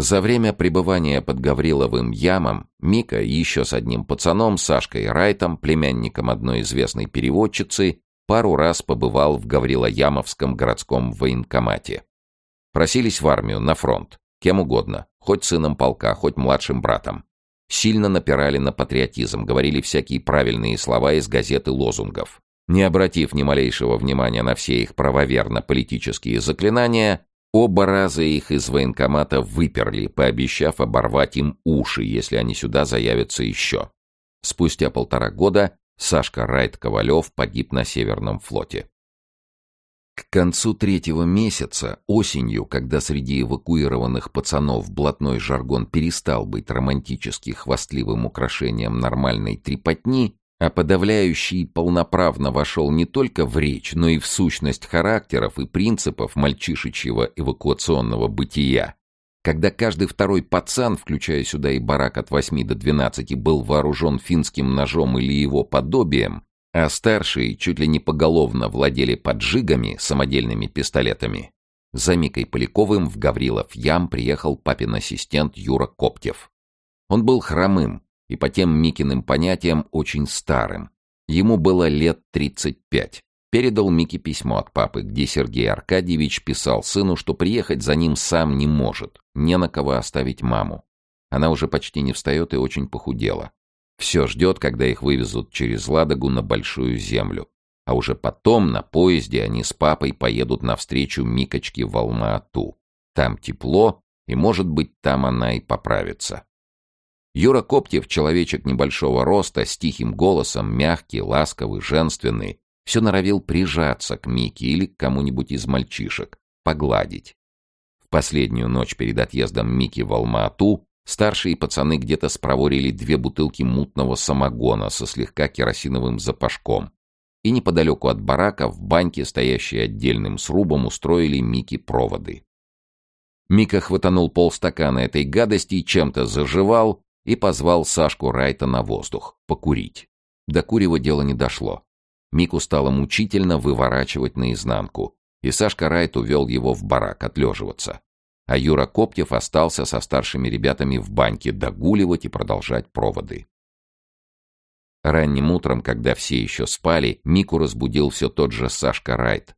За время пребывания под Гавриловым ямом Мика еще с одним пацаном, Сашкой Райтом, племянником одной известной переводчицы, пару раз побывал в Гаврилоямовском городском военкомате. Просились в армию, на фронт, кем угодно, хоть сыном полка, хоть младшим братом. Сильно напирали на патриотизм, говорили всякие правильные слова из газет и лозунгов. Не обратив ни малейшего внимания на все их правоверно-политические заклинания, оба раза их из военкомата выперли, пообещав оборвать им уши, если они сюда заявятся еще. Спустя полтора года Сашка Райт-Ковалев погиб на Северном флоте. К концу третьего месяца, осенью, когда среди эвакуированных пацанов блатной жаргон перестал быть романтически хвастливым украшением нормальной трепотни, а подавляющий полноправно вошел не только в речь, но и в сущность характеров и принципов мальчишечьего эвакуационного бытия, когда каждый второй пацан, включая сюда и барак от 8 до 12, был вооружен финским ножом или его подобием, а старшие чуть ли не поголовно владели поджигами, самодельными пистолетами. За Микой Поляковым в Гаврилов Ям приехал папин ассистент Юра Коптев. Он был хромым и по тем Микиным понятиям очень старым. Ему было лет 35. Передал Мике письмо от папы, где Сергей Аркадьевич писал сыну, что приехать за ним сам не может, не на кого оставить маму. Она уже почти не встает и очень похудела. Все ждет, когда их вывезут через Ладогу на Большую Землю. А уже потом на поезде они с папой поедут навстречу Микочке в Алма-Ату. Там тепло, и, может быть, там она и поправится. Юра Коптев, человечек небольшого роста, с тихим голосом, мягкий, ласковый, женственный, все норовил прижаться к Мике или к кому-нибудь из мальчишек, погладить. В последнюю ночь перед отъездом Мики в Алма-Ату Старшие пацаны где-то спроворили две бутылки мутного самогона со слегка керосиновым запашком. И неподалеку от барака, в баньке, стоящей отдельным срубом, устроили Мики проводы. Мика хватанул полстакана этой гадости и чем-то заживал и позвал Сашку Райта на воздух, покурить. До курева дело не дошло. Мику стало мучительно выворачивать наизнанку, и Сашка Райт увел его в барак отлеживаться а Юра Коптев остался со старшими ребятами в баньке догуливать и продолжать проводы. Ранним утром, когда все еще спали, Мику разбудил все тот же Сашка Райт.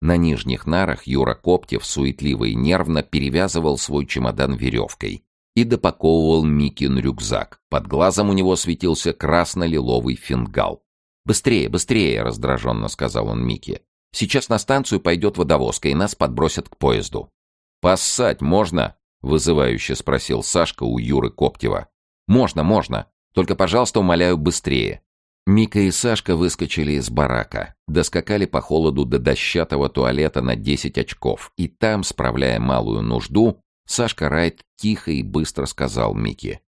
На нижних нарах Юра Коптев суетливо и нервно перевязывал свой чемодан веревкой и допаковывал Микин рюкзак. Под глазом у него светился красно-лиловый фингал. «Быстрее, быстрее!» — раздраженно сказал он Мике. «Сейчас на станцию пойдет водовозка, и нас подбросят к поезду». «Поссать можно?» — вызывающе спросил Сашка у Юры Коптева. «Можно, можно. Только, пожалуйста, умоляю, быстрее». Мика и Сашка выскочили из барака, доскакали по холоду до дощатого туалета на 10 очков, и там, справляя малую нужду, Сашка Райт тихо и быстро сказал Мике.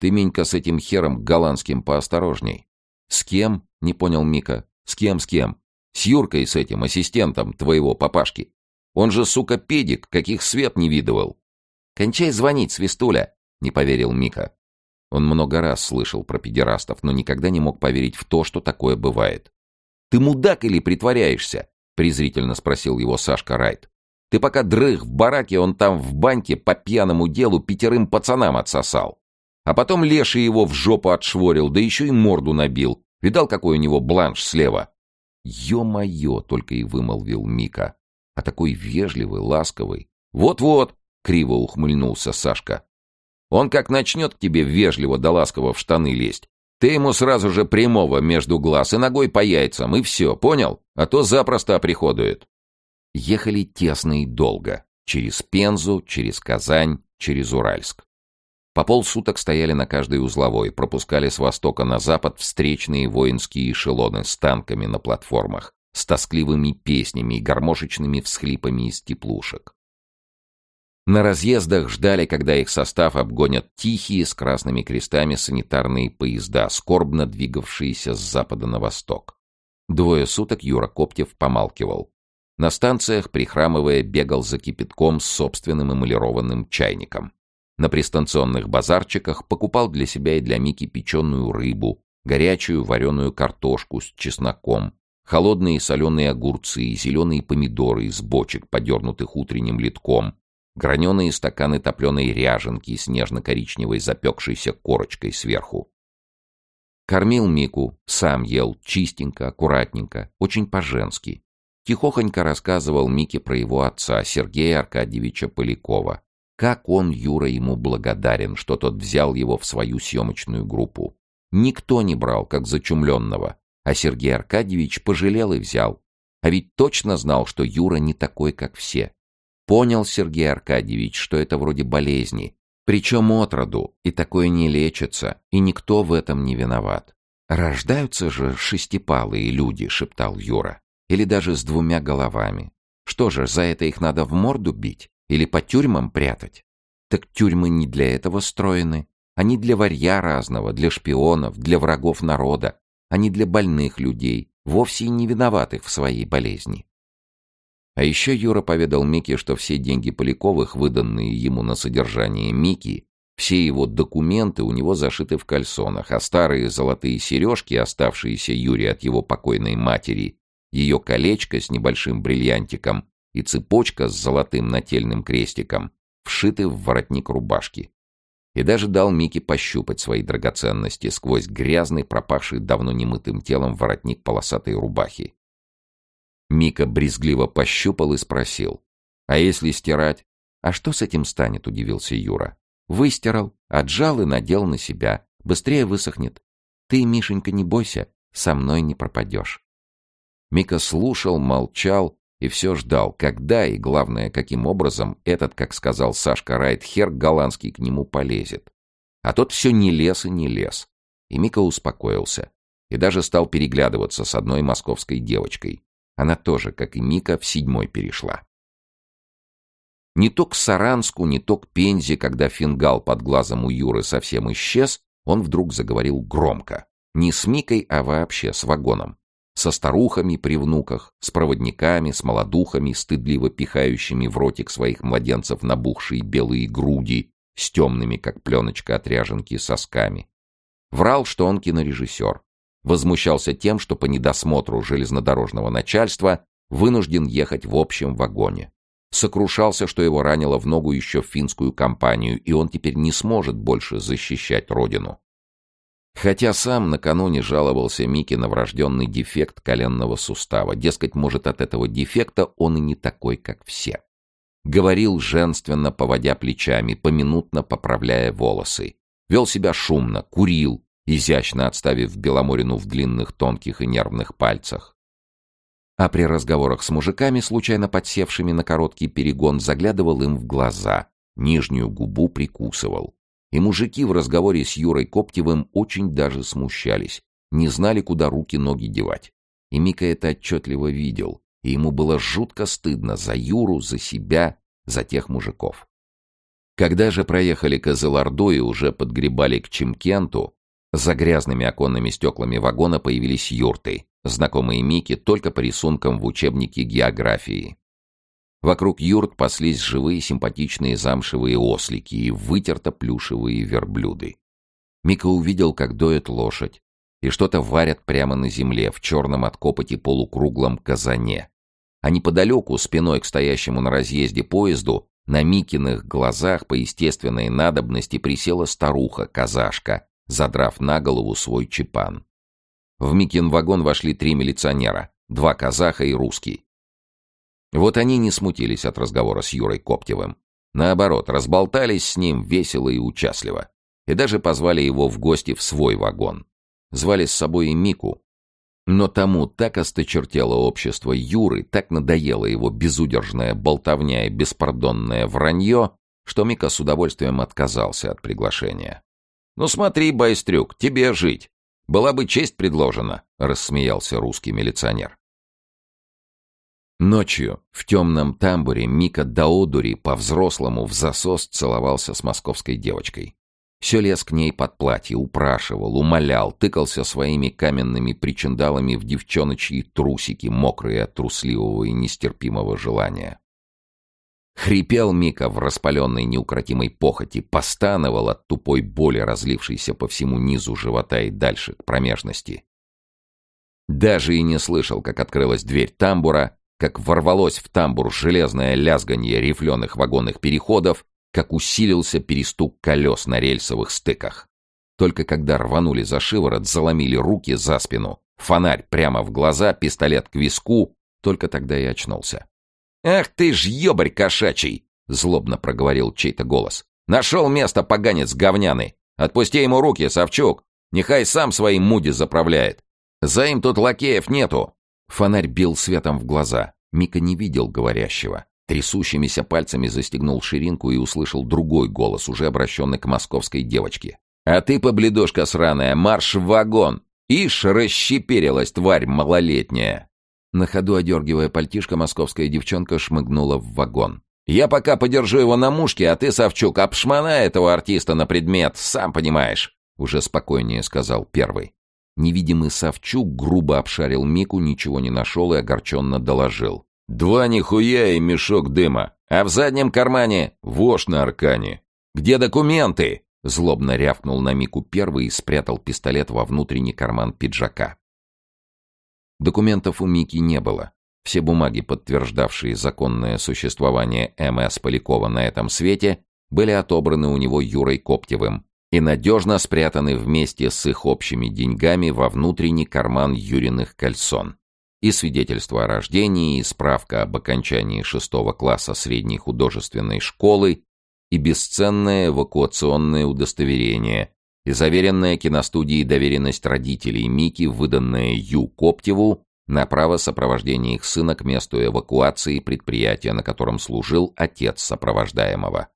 «Ты, Минька, с этим хером голландским поосторожней». «С кем?» — не понял Мика. «С кем, с кем?» «С Юркой с этим, ассистентом твоего папашки. Он же, сука, педик, каких свет не видывал. «Кончай звонить, свистуля!» — не поверил Мика. Он много раз слышал про педерастов, но никогда не мог поверить в то, что такое бывает. «Ты мудак или притворяешься?» — презрительно спросил его Сашка Райт. «Ты пока дрых в бараке, он там в баньке по пьяному делу пятерым пацанам отсосал. А потом Леша его в жопу отшворил, да еще и морду набил. Видал, какой у него бланш слева?» «Ё-моё!» — только и вымолвил Мика а такой вежливый, ласковый. «Вот-вот!» — криво ухмыльнулся Сашка. «Он как начнет к тебе вежливо да ласково в штаны лезть, ты ему сразу же прямого между глаз и ногой по яйцам, и все, понял? А то запросто оприходует». Ехали тесно и долго. Через Пензу, через Казань, через Уральск. По полсуток стояли на каждой узловой, пропускали с востока на запад встречные воинские эшелоны с танками на платформах с тоскливыми песнями и гармошечными всхлипами из теплушек. На разъездах ждали, когда их состав обгонят тихие с красными крестами санитарные поезда, скорбно двигавшиеся с запада на восток. Двое суток Юра Коптев помалкивал. На станциях, прихрамывая, бегал за кипятком с собственным эмалированным чайником. На пристанционных базарчиках покупал для себя и для Мики печеную рыбу, горячую вареную картошку с чесноком, холодные соленые огурцы и зеленые помидоры из бочек, подернутых утренним литком, граненые стаканы топленой ряженки с нежно-коричневой запекшейся корочкой сверху. Кормил Мику, сам ел чистенько, аккуратненько, очень по-женски. Тихохонько рассказывал Мике про его отца, Сергея Аркадьевича Полякова. Как он, Юра, ему благодарен, что тот взял его в свою съемочную группу. Никто не брал, как зачумленного, а Сергей Аркадьевич пожалел и взял. А ведь точно знал, что Юра не такой, как все. Понял Сергей Аркадьевич, что это вроде болезни, причем отроду, и такое не лечится, и никто в этом не виноват. «Рождаются же шестипалые люди», — шептал Юра. «Или даже с двумя головами. Что же, за это их надо в морду бить? Или по тюрьмам прятать? Так тюрьмы не для этого строены. Они для варья разного, для шпионов, для врагов народа. Они для больных людей, вовсе не виноватых в своей болезни. А еще Юра поведал Мике, что все деньги Поляковых, выданные ему на содержание Мики, все его документы у него зашиты в кальсонах, а старые золотые сережки, оставшиеся Юре от его покойной матери, ее колечко с небольшим бриллиантиком и цепочка с золотым нательным крестиком вшиты в воротник рубашки. И даже дал Мике пощупать свои драгоценности сквозь грязный, пропахший давно немытым телом воротник полосатой рубахи. Мика брезгливо пощупал и спросил. «А если стирать?» «А что с этим станет?» — удивился Юра. «Выстирал, отжал и надел на себя. Быстрее высохнет. Ты, Мишенька, не бойся, со мной не пропадешь». Мика слушал, молчал и все ждал, когда и, главное, каким образом этот, как сказал Сашка Райтхер, голландский к нему полезет. А тот все не лез и не лез. И Мика успокоился. И даже стал переглядываться с одной московской девочкой. Она тоже, как и Мика, в седьмой перешла. Не то к Саранску, не то к Пензе, когда фингал под глазом у Юры совсем исчез, он вдруг заговорил громко. Не с Микой, а вообще с вагоном со старухами при внуках, с проводниками, с молодухами, стыдливо пихающими в ротик своих младенцев набухшие белые груди с темными, как пленочка от ряженки, сосками. Врал, что он кинорежиссер. Возмущался тем, что по недосмотру железнодорожного начальства вынужден ехать в общем вагоне. Сокрушался, что его ранило в ногу еще финскую компанию, и он теперь не сможет больше защищать родину. Хотя сам накануне жаловался Мике на врожденный дефект коленного сустава. Дескать, может, от этого дефекта он и не такой, как все. Говорил женственно, поводя плечами, поминутно поправляя волосы. Вел себя шумно, курил, изящно отставив Беломорину в длинных, тонких и нервных пальцах. А при разговорах с мужиками, случайно подсевшими на короткий перегон, заглядывал им в глаза, нижнюю губу прикусывал. И мужики в разговоре с Юрой Коптевым очень даже смущались, не знали, куда руки-ноги девать. И Мика это отчетливо видел, и ему было жутко стыдно за Юру, за себя, за тех мужиков. Когда же проехали к Эзеларду и уже подгребали к Чемкенту, за грязными оконными стеклами вагона появились юрты, знакомые Мике только по рисункам в учебнике географии. Вокруг юрт паслись живые симпатичные замшевые ослики и вытерто плюшевые верблюды. Мика увидел, как доят лошадь, и что-то варят прямо на земле, в черном от копоти полукруглом казане. А неподалеку, спиной к стоящему на разъезде поезду, на Микиных глазах по естественной надобности присела старуха-казашка, задрав на голову свой чепан. В Микин вагон вошли три милиционера, два казаха и русский. Вот они не смутились от разговора с Юрой Коптевым. Наоборот, разболтались с ним весело и участливо. И даже позвали его в гости в свой вагон. Звали с собой и Мику. Но тому так осточертело общество Юры, так надоело его безудержная болтовня и беспардонное вранье, что Мика с удовольствием отказался от приглашения. «Ну смотри, Байстрюк, тебе жить. Была бы честь предложена», — рассмеялся русский милиционер. Ночью в темном тамбуре Мика до по-взрослому в засос целовался с московской девочкой. Все лез к ней под платье, упрашивал, умолял, тыкался своими каменными причиндалами в девчоночьи трусики, мокрые от трусливого и нестерпимого желания. Хрипел Мика в распаленной неукротимой похоти, постановал от тупой боли, разлившейся по всему низу живота и дальше, к промежности. Даже и не слышал, как открылась дверь тамбура, как ворвалось в тамбур железное лязганье рифленых вагонных переходов, как усилился перестук колес на рельсовых стыках. Только когда рванули за шиворот, заломили руки за спину, фонарь прямо в глаза, пистолет к виску, только тогда и очнулся. «Ах ты ж ёбарь кошачий!» — злобно проговорил чей-то голос. «Нашел место, поганец говняный! Отпусти ему руки, Савчук! Нехай сам своим муди заправляет! За им тут лакеев нету!» Фонарь бил светом в глаза. Мика не видел говорящего. Трясущимися пальцами застегнул ширинку и услышал другой голос, уже обращенный к московской девочке. «А ты, побледушка сраная, марш в вагон! Ишь, расщеперилась тварь малолетняя!» На ходу, одергивая пальтишко, московская девчонка шмыгнула в вагон. «Я пока подержу его на мушке, а ты, Савчук, обшмонай этого артиста на предмет, сам понимаешь!» Уже спокойнее сказал первый. Невидимый Савчук грубо обшарил Мику, ничего не нашел и огорченно доложил. «Два нихуя и мешок дыма, а в заднем кармане вошь на аркане. Где документы?» Злобно рявкнул на Мику первый и спрятал пистолет во внутренний карман пиджака. Документов у Мики не было. Все бумаги, подтверждавшие законное существование М.С. Полякова на этом свете, были отобраны у него Юрой Коптевым и надежно спрятаны вместе с их общими деньгами во внутренний карман Юриных кальсон. И свидетельство о рождении, и справка об окончании шестого класса средней художественной школы, и бесценное эвакуационное удостоверение, и заверенная киностудией доверенность родителей Мики, выданная Ю Коптеву на право сопровождения их сына к месту эвакуации предприятия, на котором служил отец сопровождаемого.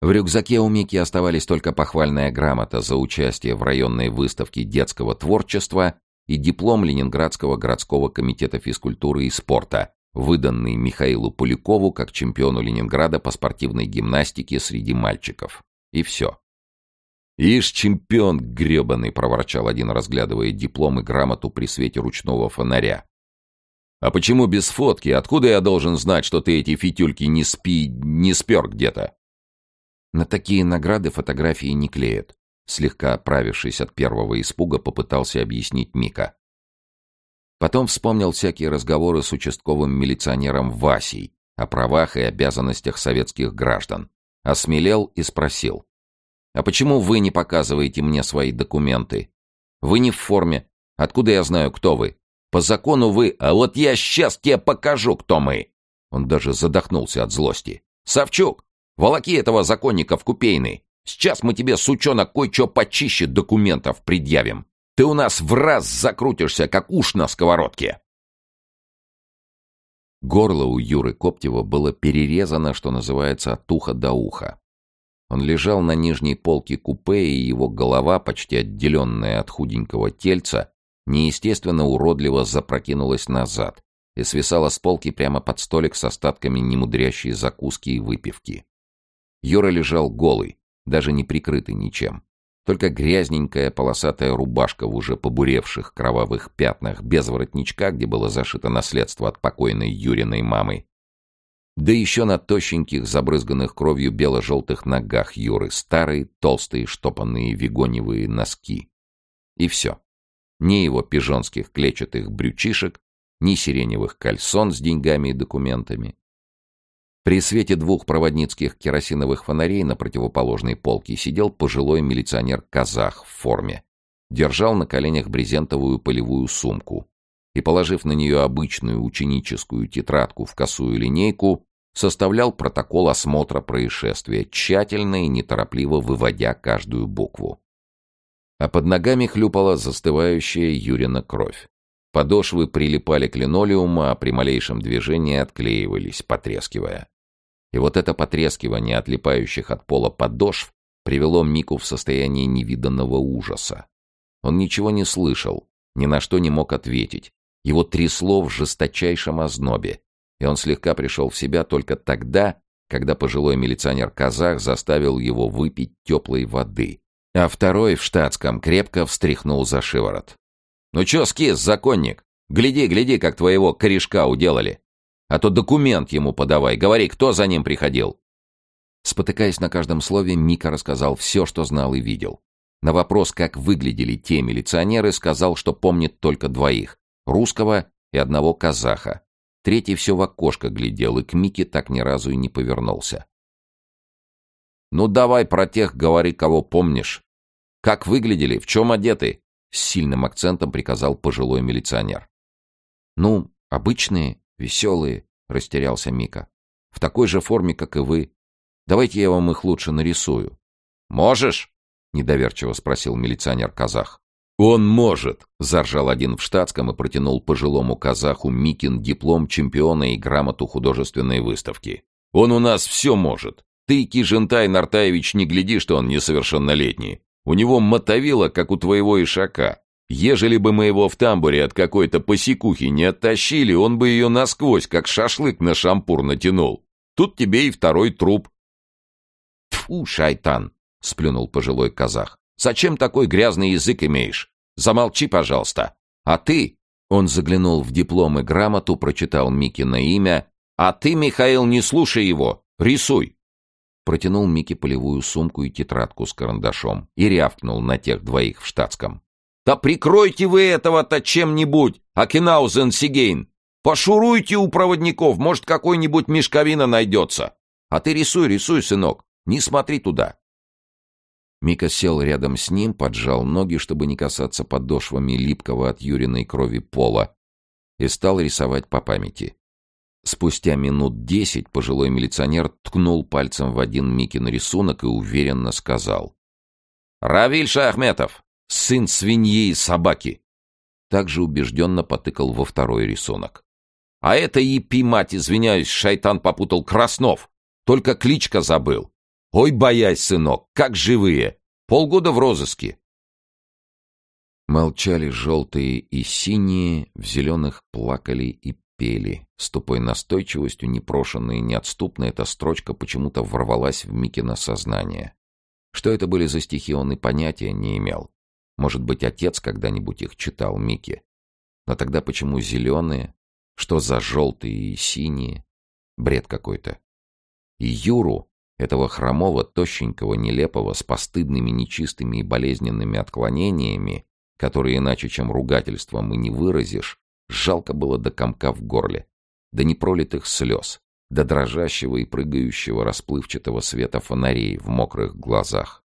В рюкзаке у Мики оставались только похвальная грамота за участие в районной выставке детского творчества и диплом Ленинградского городского комитета физкультуры и спорта, выданный Михаилу Полякову как чемпиону Ленинграда по спортивной гимнастике среди мальчиков. И все. «Ишь, чемпион гребаный!» — проворчал один, разглядывая диплом и грамоту при свете ручного фонаря. «А почему без фотки? Откуда я должен знать, что ты эти фитюльки не спи... не спер где-то?» На такие награды фотографии не клеят. Слегка оправившись от первого испуга, попытался объяснить Мика. Потом вспомнил всякие разговоры с участковым милиционером Васей о правах и обязанностях советских граждан. Осмелел и спросил. «А почему вы не показываете мне свои документы? Вы не в форме. Откуда я знаю, кто вы? По закону вы... А вот я сейчас тебе покажу, кто мы!» Он даже задохнулся от злости. «Савчук, Волоки этого законника в купейный. Сейчас мы тебе, сучонок, кое-что почище документов предъявим. Ты у нас в раз закрутишься, как уж на сковородке. Горло у Юры Коптева было перерезано, что называется, от уха до уха. Он лежал на нижней полке купе, и его голова, почти отделенная от худенького тельца, неестественно уродливо запрокинулась назад и свисала с полки прямо под столик с остатками немудрящей закуски и выпивки. Юра лежал голый, даже не прикрытый ничем. Только грязненькая полосатая рубашка в уже побуревших кровавых пятнах, без воротничка, где было зашито наследство от покойной Юриной мамы. Да еще на тощеньких, забрызганных кровью бело-желтых ногах Юры старые, толстые, штопанные вегоневые носки. И все. Ни его пижонских клетчатых брючишек, ни сиреневых кальсон с деньгами и документами, при свете двух проводницких керосиновых фонарей на противоположной полке сидел пожилой милиционер-казах в форме. Держал на коленях брезентовую полевую сумку и, положив на нее обычную ученическую тетрадку в косую линейку, составлял протокол осмотра происшествия, тщательно и неторопливо выводя каждую букву. А под ногами хлюпала застывающая Юрина кровь. Подошвы прилипали к линолеуму, а при малейшем движении отклеивались, потрескивая. И вот это потрескивание отлипающих от пола подошв привело Мику в состояние невиданного ужаса. Он ничего не слышал, ни на что не мог ответить. Его трясло в жесточайшем ознобе, и он слегка пришел в себя только тогда, когда пожилой милиционер-казах заставил его выпить теплой воды, а второй в штатском крепко встряхнул за шиворот. «Ну чё, скис, законник? Гляди, гляди, как твоего корешка уделали. А то документ ему подавай. Говори, кто за ним приходил?» Спотыкаясь на каждом слове, Мика рассказал все, что знал и видел. На вопрос, как выглядели те милиционеры, сказал, что помнит только двоих — русского и одного казаха. Третий все в окошко глядел и к Мике так ни разу и не повернулся. «Ну давай про тех говори, кого помнишь. Как выглядели, в чем одеты?» С сильным акцентом приказал пожилой милиционер. «Ну, обычные, веселые», — растерялся Мика. «В такой же форме, как и вы. Давайте я вам их лучше нарисую». «Можешь?» — недоверчиво спросил милиционер-казах. «Он может!» — заржал один в штатском и протянул пожилому казаху Микин диплом чемпиона и грамоту художественной выставки. «Он у нас все может. Ты, Кижентай Нартаевич, не гляди, что он несовершеннолетний. У него мотовило, как у твоего ишака. Ежели бы мы его в тамбуре от какой-то посекухи не оттащили, он бы ее насквозь, как шашлык на шампур натянул. Тут тебе и второй труп». «Тьфу, шайтан!» — сплюнул пожилой казах. Зачем такой грязный язык имеешь? Замолчи, пожалуйста. А ты...» Он заглянул в диплом и грамоту, прочитал Микино имя. «А ты, Михаил, не слушай его. Рисуй!» Протянул Мике полевую сумку и тетрадку с карандашом и рявкнул на тех двоих в штатском. «Да прикройте вы этого-то чем-нибудь, Акинаузен Сигейн! Пошуруйте у проводников, может, какой-нибудь мешковина найдется! А ты рисуй, рисуй, сынок, не смотри туда!» Мика сел рядом с ним, поджал ноги, чтобы не касаться подошвами липкого от Юриной крови пола, и стал рисовать по памяти. Спустя минут десять пожилой милиционер ткнул пальцем в один Микин рисунок и уверенно сказал. «Равиль Шахметов! Сын свиньи и собаки!» Также убежденно потыкал во второй рисунок. «А это епи, мать, извиняюсь, шайтан попутал Краснов! Только кличка забыл! Ой, боясь, сынок, как живые! Полгода в розыске!» Молчали желтые и синие, в зеленых плакали и пели. С тупой настойчивостью, непрошенная и неотступная, эта строчка почему-то ворвалась в Микино сознание. Что это были за стихи, он и понятия не имел. Может быть, отец когда-нибудь их читал Мике. Но тогда почему зеленые? Что за желтые и синие? Бред какой-то. И Юру этого хромого, тощенького, нелепого, с постыдными, нечистыми и болезненными отклонениями, которые иначе, чем ругательством, и не выразишь, жалко было до комка в горле, до непролитых слез, до дрожащего и прыгающего расплывчатого света фонарей в мокрых глазах.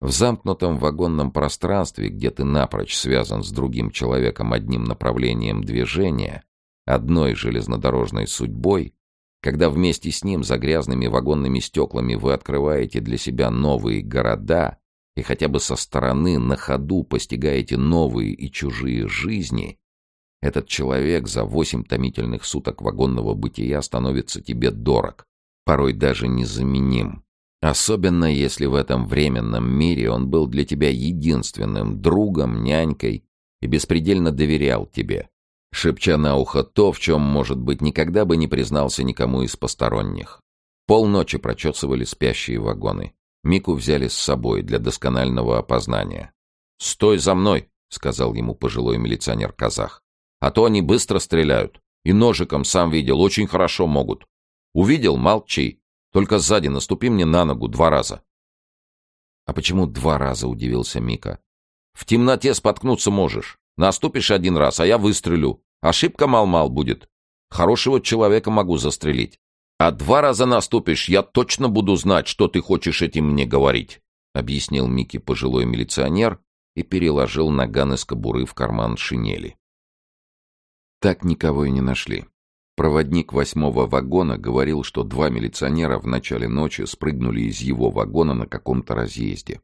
В замкнутом вагонном пространстве, где ты напрочь связан с другим человеком одним направлением движения, одной железнодорожной судьбой, когда вместе с ним за грязными вагонными стеклами вы открываете для себя новые города и хотя бы со стороны на ходу постигаете новые и чужие жизни, этот человек за восемь томительных суток вагонного бытия становится тебе дорог, порой даже незаменим. Особенно если в этом временном мире он был для тебя единственным другом, нянькой и беспредельно доверял тебе шепча на ухо то, в чем, может быть, никогда бы не признался никому из посторонних. Полночи прочесывали спящие вагоны. Мику взяли с собой для досконального опознания. «Стой за мной!» — сказал ему пожилой милиционер-казах. «А то они быстро стреляют. И ножиком, сам видел, очень хорошо могут. Увидел — молчи. Только сзади наступи мне на ногу два раза». «А почему два раза?» — удивился Мика. «В темноте споткнуться можешь. Наступишь один раз, а я выстрелю. Ошибка мал-мал будет. Хорошего человека могу застрелить. А два раза наступишь, я точно буду знать, что ты хочешь этим мне говорить», — объяснил Микки пожилой милиционер и переложил наган из кобуры в карман шинели. Так никого и не нашли. Проводник восьмого вагона говорил, что два милиционера в начале ночи спрыгнули из его вагона на каком-то разъезде.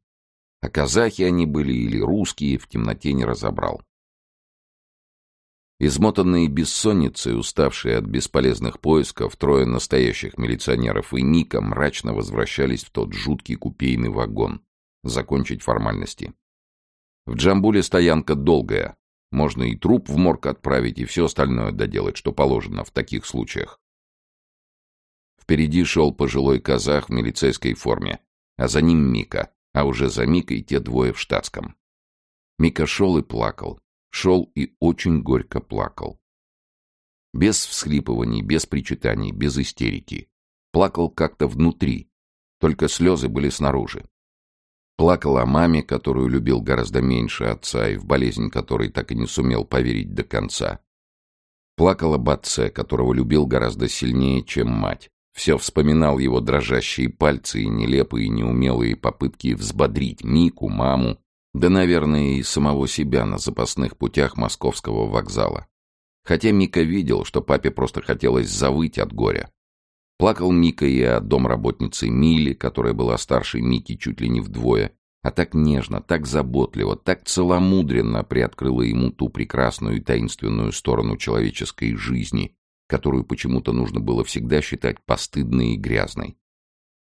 А казахи они были или русские, в темноте не разобрал. Измотанные бессонницей, уставшие от бесполезных поисков, трое настоящих милиционеров и Ника мрачно возвращались в тот жуткий купейный вагон. Закончить формальности. В Джамбуле стоянка долгая. Можно и труп в морг отправить, и все остальное доделать, что положено в таких случаях. Впереди шел пожилой казах в милицейской форме, а за ним Мика, а уже за Микой те двое в штатском. Мика шел и плакал, шел и очень горько плакал. Без всхлипываний, без причитаний, без истерики. Плакал как-то внутри, только слезы были снаружи. Плакал о маме, которую любил гораздо меньше отца и в болезнь которой так и не сумел поверить до конца. Плакал об отце, которого любил гораздо сильнее, чем мать. Все вспоминал его дрожащие пальцы и нелепые неумелые попытки взбодрить Мику, маму, да, наверное, и самого себя на запасных путях московского вокзала. Хотя Мика видел, что папе просто хотелось завыть от горя. Плакал Мика и о домработнице Миле, которая была старше Мики чуть ли не вдвое, а так нежно, так заботливо, так целомудренно приоткрыла ему ту прекрасную и таинственную сторону человеческой жизни, которую почему-то нужно было всегда считать постыдной и грязной.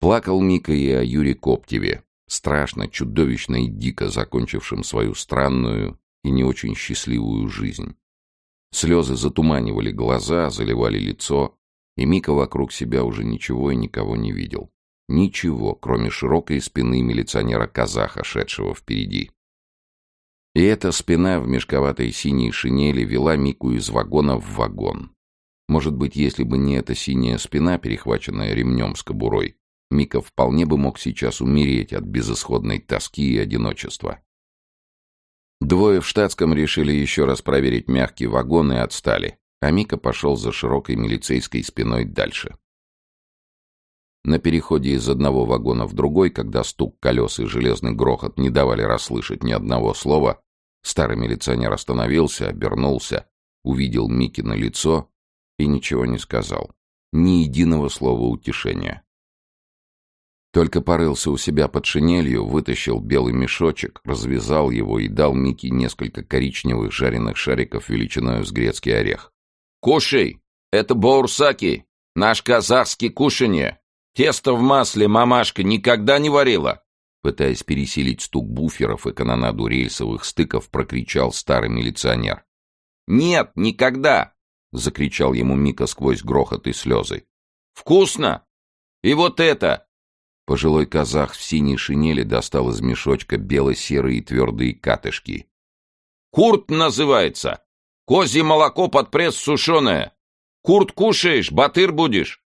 Плакал Мика и о Юре Коптеве, страшно, чудовищно и дико закончившем свою странную и не очень счастливую жизнь. Слезы затуманивали глаза, заливали лицо, и Мика вокруг себя уже ничего и никого не видел. Ничего, кроме широкой спины милиционера-казаха, шедшего впереди. И эта спина в мешковатой синей шинели вела Мику из вагона в вагон. Может быть, если бы не эта синяя спина, перехваченная ремнем с кобурой, Мика вполне бы мог сейчас умереть от безысходной тоски и одиночества. Двое в штатском решили еще раз проверить мягкий вагон и отстали а Мика пошел за широкой милицейской спиной дальше. На переходе из одного вагона в другой, когда стук колес и железный грохот не давали расслышать ни одного слова, старый милиционер остановился, обернулся, увидел Микино лицо и ничего не сказал. Ни единого слова утешения. Только порылся у себя под шинелью, вытащил белый мешочек, развязал его и дал Мике несколько коричневых жареных шариков величиной с грецкий орех. «Кушай! Это баурсаки! Наш казахский кушанье! Тесто в масле мамашка никогда не варила!» Пытаясь пересилить стук буферов и канонаду рельсовых стыков, прокричал старый милиционер. «Нет, никогда!» — закричал ему Мика сквозь грохот и слезы. «Вкусно! И вот это!» Пожилой казах в синей шинели достал из мешочка бело-серые твердые катышки. «Курт называется! Козье молоко под пресс сушеное. Курт кушаешь, батыр будешь.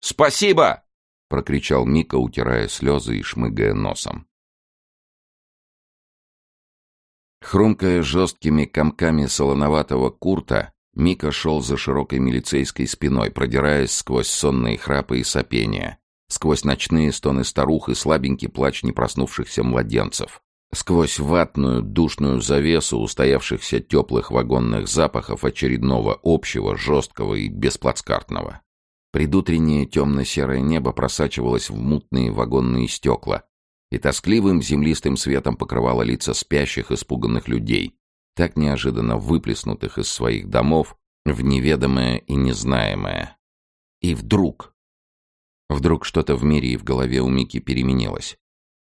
Спасибо! прокричал Мика, утирая слезы и шмыгая носом. Хрумкая жесткими комками солоноватого курта, Мика шел за широкой милицейской спиной, продираясь сквозь сонные храпы и сопения, сквозь ночные стоны старух и слабенький плач непроснувшихся младенцев, Сквозь ватную душную завесу устоявшихся теплых вагонных запахов очередного общего, жесткого и бесплацкартного. Предутреннее темно-серое небо просачивалось в мутные вагонные стекла и тоскливым землистым светом покрывало лица спящих испуганных людей, так неожиданно выплеснутых из своих домов в неведомое и незнаемое. И вдруг... Вдруг что-то в мире и в голове у Мики переменилось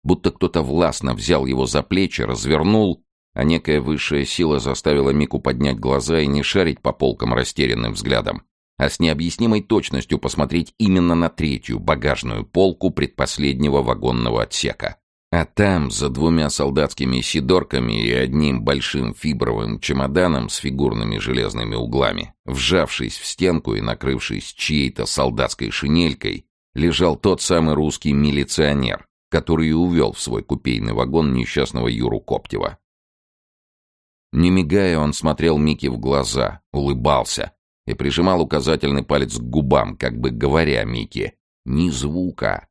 будто кто-то властно взял его за плечи, развернул, а некая высшая сила заставила Мику поднять глаза и не шарить по полкам растерянным взглядом, а с необъяснимой точностью посмотреть именно на третью багажную полку предпоследнего вагонного отсека. А там, за двумя солдатскими сидорками и одним большим фибровым чемоданом с фигурными железными углами, вжавшись в стенку и накрывшись чьей-то солдатской шинелькой, лежал тот самый русский милиционер, который и увел в свой купейный вагон несчастного Юру Коптева. Не мигая, он смотрел Микки в глаза, улыбался и прижимал указательный палец к губам, как бы говоря Микки «ни звука».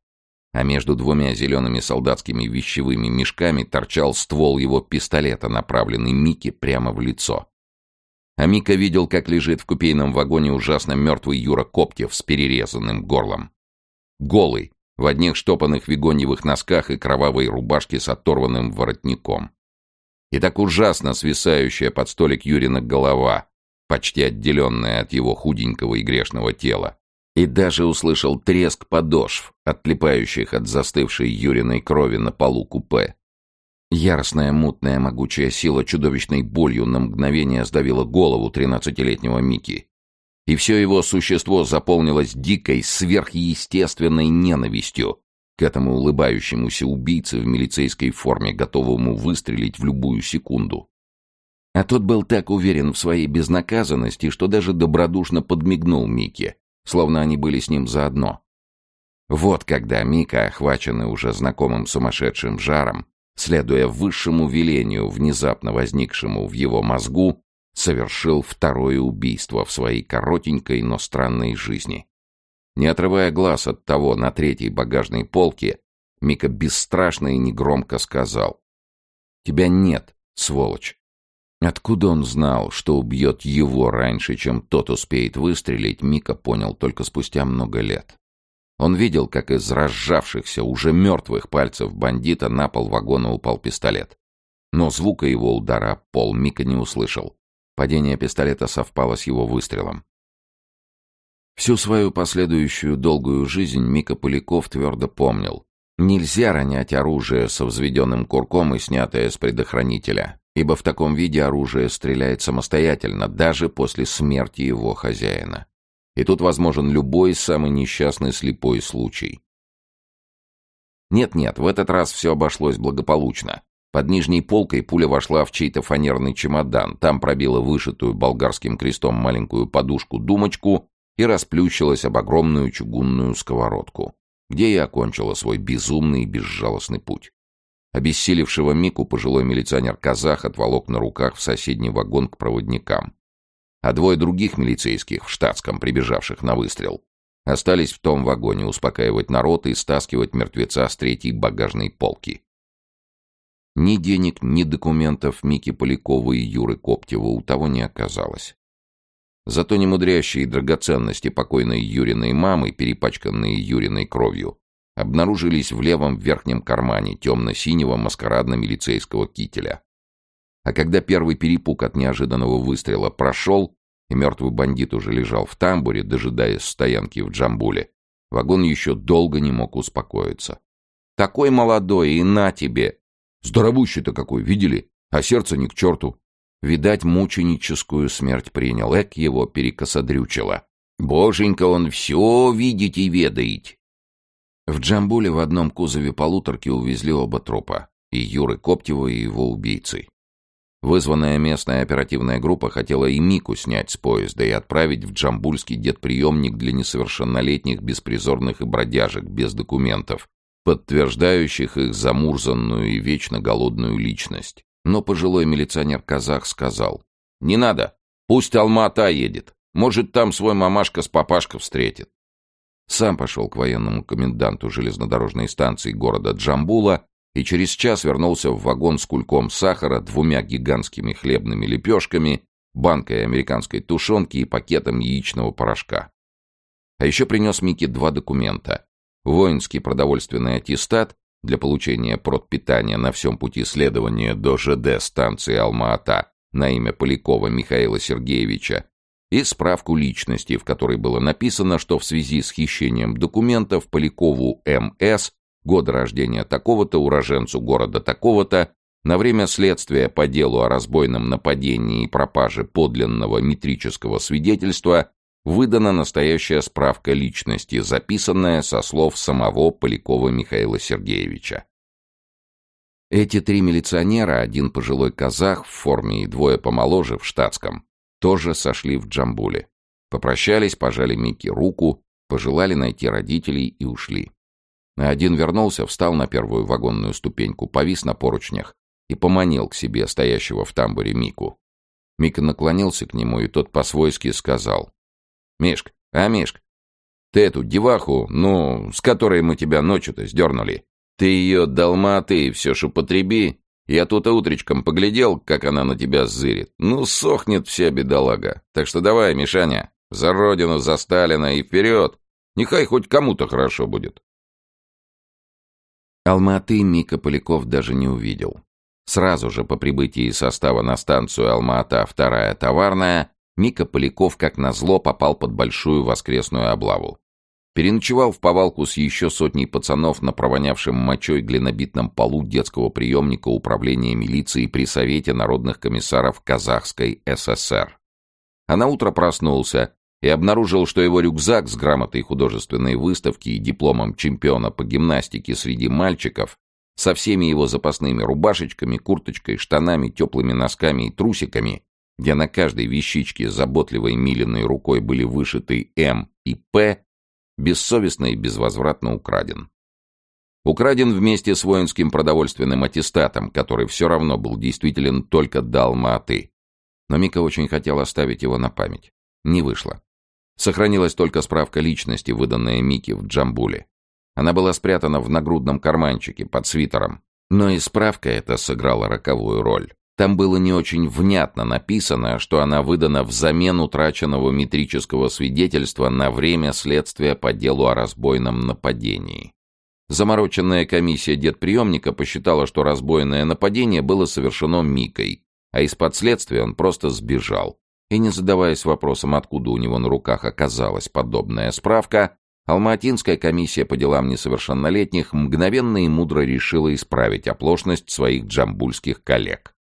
А между двумя зелеными солдатскими вещевыми мешками торчал ствол его пистолета, направленный Микки прямо в лицо. А Мика видел, как лежит в купейном вагоне ужасно мертвый Юра Коптев с перерезанным горлом. Голый, в одних штопанных вигоньевых носках и кровавой рубашке с оторванным воротником. И так ужасно свисающая под столик Юрина голова, почти отделенная от его худенького и грешного тела. И даже услышал треск подошв, отлипающих от застывшей Юриной крови на полу купе. Яростная, мутная, могучая сила чудовищной болью на мгновение сдавила голову тринадцатилетнего Мики и все его существо заполнилось дикой, сверхъестественной ненавистью к этому улыбающемуся убийце в милицейской форме, готовому выстрелить в любую секунду. А тот был так уверен в своей безнаказанности, что даже добродушно подмигнул Мике, словно они были с ним заодно. Вот когда Мика, охваченный уже знакомым сумасшедшим жаром, следуя высшему велению, внезапно возникшему в его мозгу, совершил второе убийство в своей коротенькой, но странной жизни. Не отрывая глаз от того на третьей багажной полке, Мика бесстрашно и негромко сказал. «Тебя нет, сволочь». Откуда он знал, что убьет его раньше, чем тот успеет выстрелить, Мика понял только спустя много лет. Он видел, как из разжавшихся, уже мертвых пальцев бандита на пол вагона упал пистолет. Но звука его удара пол Мика не услышал. Падение пистолета совпало с его выстрелом. Всю свою последующую долгую жизнь Мика Поляков твердо помнил. Нельзя ронять оружие со взведенным курком и снятое с предохранителя, ибо в таком виде оружие стреляет самостоятельно, даже после смерти его хозяина. И тут возможен любой самый несчастный слепой случай. Нет-нет, в этот раз все обошлось благополучно. Под нижней полкой пуля вошла в чей-то фанерный чемодан, там пробила вышитую болгарским крестом маленькую подушку-думочку и расплющилась об огромную чугунную сковородку, где и окончила свой безумный и безжалостный путь. Обессилевшего Мику пожилой милиционер-казах отволок на руках в соседний вагон к проводникам. А двое других милицейских в штатском, прибежавших на выстрел, остались в том вагоне успокаивать народ и стаскивать мертвеца с третьей багажной полки. Ни денег, ни документов Мики Полякова и Юры Коптева у того не оказалось. Зато немудрящие драгоценности покойной Юриной мамы, перепачканные Юриной кровью, обнаружились в левом верхнем кармане темно-синего маскарадно-милицейского кителя. А когда первый перепуг от неожиданного выстрела прошел, и мертвый бандит уже лежал в тамбуре, дожидаясь стоянки в Джамбуле, вагон еще долго не мог успокоиться. «Такой молодой, и на тебе!» «Здоровущий-то какой, видели? А сердце ни к черту!» Видать, мученическую смерть принял, эк его перекосодрючило. «Боженька, он все видеть и ведает!» В Джамбуле в одном кузове полуторки увезли оба трупа, и Юры Коптева, и его убийцы. Вызванная местная оперативная группа хотела и Мику снять с поезда и отправить в Джамбульский детприемник для несовершеннолетних беспризорных и бродяжек без документов, подтверждающих их замурзанную и вечно голодную личность. Но пожилой милиционер-казах сказал, «Не надо, пусть Алма-Ата едет, может, там свой мамашка с папашкой встретит». Сам пошел к военному коменданту железнодорожной станции города Джамбула и через час вернулся в вагон с кульком сахара, двумя гигантскими хлебными лепешками, банкой американской тушенки и пакетом яичного порошка. А еще принес Микки два документа. Воинский продовольственный аттестат для получения продпитания на всем пути следования до ЖД станции Алма-Ата на имя Полякова Михаила Сергеевича и справку личности, в которой было написано, что в связи с хищением документов Полякову М.С., года рождения такого-то, уроженцу города такого-то, на время следствия по делу о разбойном нападении и пропаже подлинного метрического свидетельства выдана настоящая справка личности, записанная со слов самого Полякова Михаила Сергеевича. Эти три милиционера, один пожилой казах в форме и двое помоложе в штатском, тоже сошли в Джамбуле. Попрощались, пожали Микки руку, пожелали найти родителей и ушли. Один вернулся, встал на первую вагонную ступеньку, повис на поручнях и поманил к себе стоящего в тамбуре Мику. Мика наклонился к нему, и тот по-свойски сказал. «Мишк, а, Мишк, ты эту деваху, ну, с которой мы тебя ночью-то сдернули, ты ее долматы и все ж употреби, я тут утречком поглядел, как она на тебя зырит. Ну, сохнет вся бедолага. Так что давай, Мишаня, за родину, за Сталина и вперед. Нехай хоть кому-то хорошо будет. Алматы Мика Поляков даже не увидел. Сразу же по прибытии состава на станцию Алма-Ата вторая товарная, Мика Поляков как назло попал под большую воскресную облаву. Переночевал в повалку с еще сотней пацанов на провонявшем мочой глинобитном полу детского приемника управления милиции при Совете народных комиссаров Казахской ССР. А на утро проснулся и обнаружил, что его рюкзак с грамотой художественной выставки и дипломом чемпиона по гимнастике среди мальчиков со всеми его запасными рубашечками, курточкой, штанами, теплыми носками и трусиками, где на каждой вещичке заботливой Милиной рукой были вышиты М и П, бессовестно и безвозвратно украден. Украден вместе с воинским продовольственным аттестатом, который все равно был действителен только до Алма-Аты. Но Мика очень хотел оставить его на память. Не вышло. Сохранилась только справка личности, выданная Мике в Джамбуле. Она была спрятана в нагрудном карманчике под свитером. Но и справка эта сыграла роковую роль. Там было не очень внятно написано, что она выдана взамен утраченного метрического свидетельства на время следствия по делу о разбойном нападении. Замороченная комиссия дедприемника посчитала, что разбойное нападение было совершено Микой, а из-под следствия он просто сбежал. И не задаваясь вопросом, откуда у него на руках оказалась подобная справка, Алматинская комиссия по делам несовершеннолетних мгновенно и мудро решила исправить оплошность своих джамбульских коллег.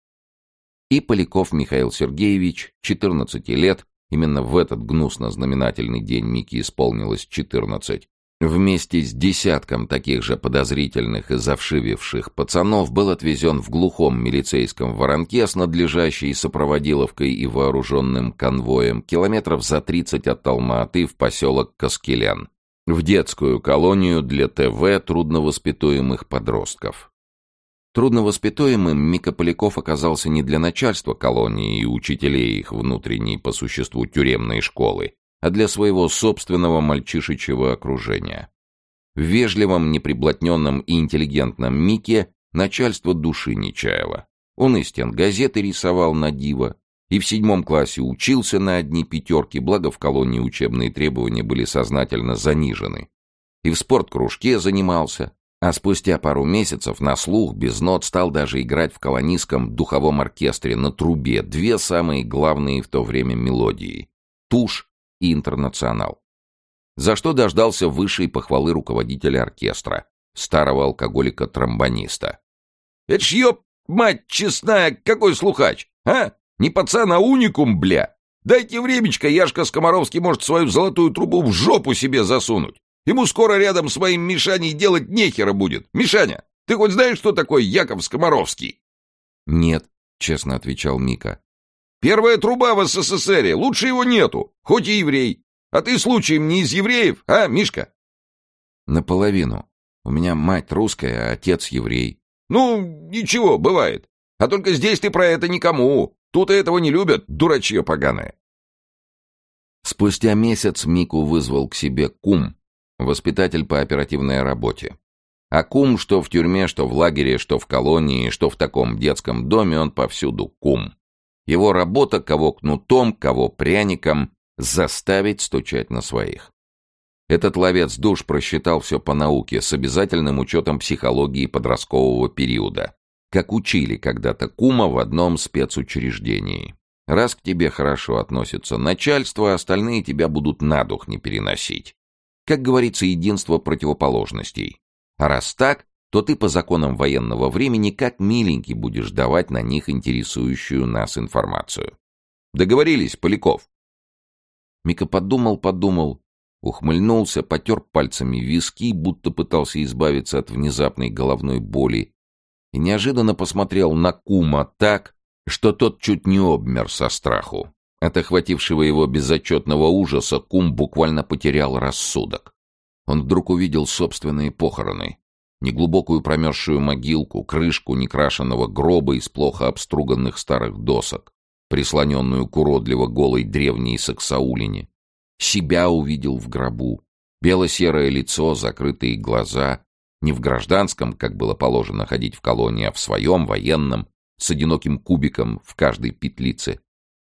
И Поляков Михаил Сергеевич, 14 лет, именно в этот гнусно-знаменательный день Мики исполнилось 14, вместе с десятком таких же подозрительных и завшививших пацанов был отвезен в глухом милицейском воронке с надлежащей сопроводиловкой и вооруженным конвоем километров за 30 от Алматы в поселок Каскелян, в детскую колонию для ТВ трудновоспитуемых подростков. Трудновоспитуемым Мика Поляков оказался не для начальства колонии и учителей их внутренней по существу тюремной школы, а для своего собственного мальчишечьего окружения. В вежливом, неприблотненном и интеллигентном Мике начальство души не чаяло. Он и стен газеты рисовал на диво, и в седьмом классе учился на одни пятерки, благо в колонии учебные требования были сознательно занижены. И в спорткружке занимался, а спустя пару месяцев на слух без нот стал даже играть в колонистском духовом оркестре на трубе две самые главные в то время мелодии — «Тушь» и «Интернационал». За что дождался высшей похвалы руководителя оркестра, старого алкоголика-тромбониста. «Это ж ёб, мать честная, какой слухач, а? Не пацан, а уникум, бля. Дайте времечко, Яшка Скоморовский может свою золотую трубу в жопу себе засунуть. Ему скоро рядом с моим Мишаней делать нехера будет. Мишаня, ты хоть знаешь, что такое Яков Скоморовский? Нет, честно отвечал Мика. Первая труба в СССР, лучше его нету, хоть и еврей. А ты случаем не из евреев, а, Мишка? Наполовину. У меня мать русская, а отец еврей. Ну, ничего, бывает. А только здесь ты про это никому. Тут этого не любят, дурачье поганое. Спустя месяц Мику вызвал к себе кум, воспитатель по оперативной работе. А кум, что в тюрьме, что в лагере, что в колонии, что в таком детском доме, он повсюду кум. Его работа кого кнутом, кого пряником заставить стучать на своих. Этот ловец душ просчитал все по науке с обязательным учетом психологии подросткового периода как учили когда-то кума в одном спецучреждении. Раз к тебе хорошо относится начальство, остальные тебя будут на дух не переносить. Как говорится, единство противоположностей. А раз так, то ты по законам военного времени как миленький будешь давать на них интересующую нас информацию. Договорились, Поляков? Мика подумал-подумал, ухмыльнулся, потер пальцами виски, будто пытался избавиться от внезапной головной боли, и неожиданно посмотрел на кума так, что тот чуть не обмер со страху. От охватившего его безотчетного ужаса кум буквально потерял рассудок. Он вдруг увидел собственные похороны. Неглубокую промерзшую могилку, крышку некрашенного гроба из плохо обструганных старых досок, прислоненную к уродливо голой древней саксаулине. Себя увидел в гробу. Бело-серое лицо, закрытые глаза, не в гражданском, как было положено ходить в колонии, а в своем, военном, с одиноким кубиком в каждой петлице.